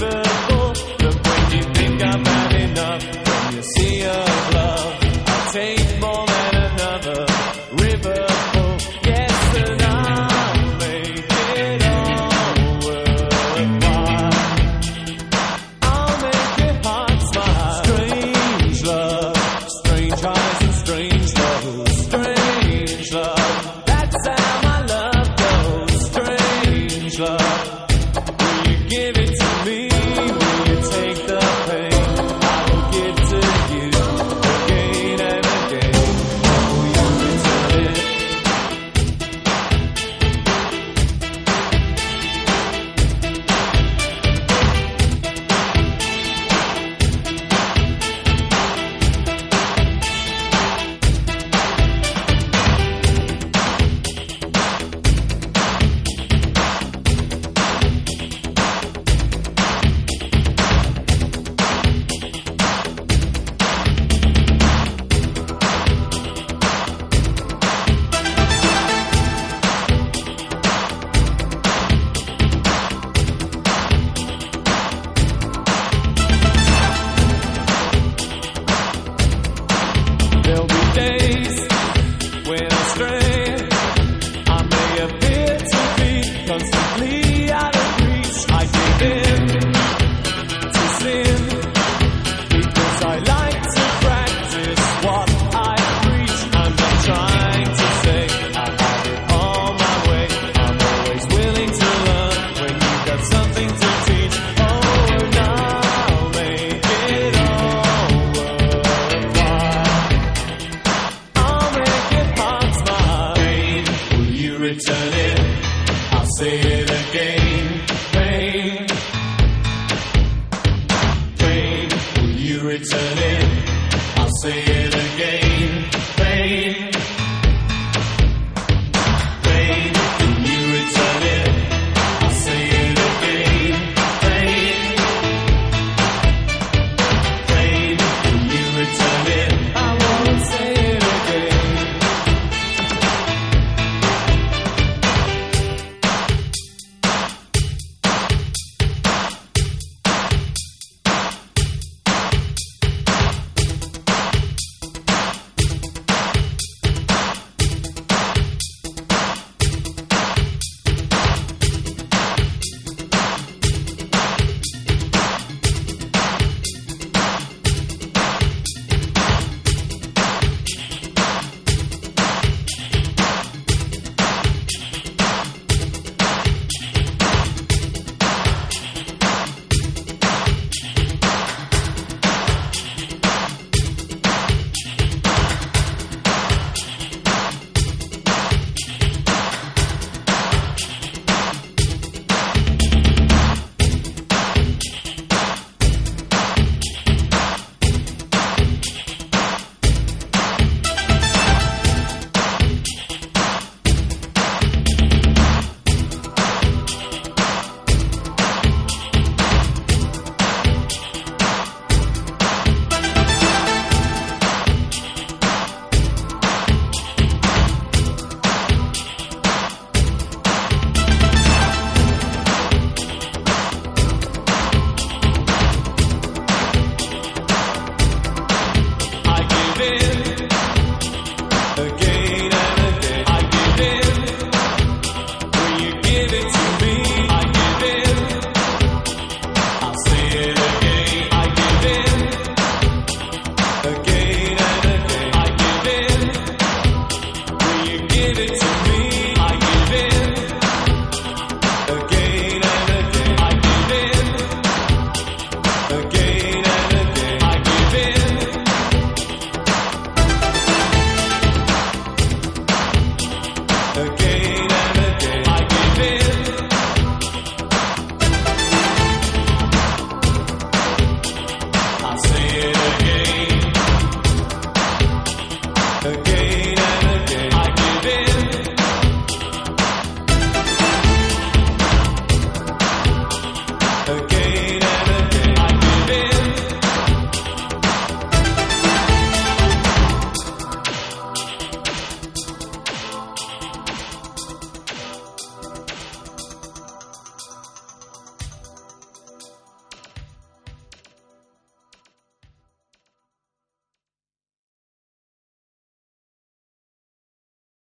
never. Returning. I'll say it give it to me. Okay.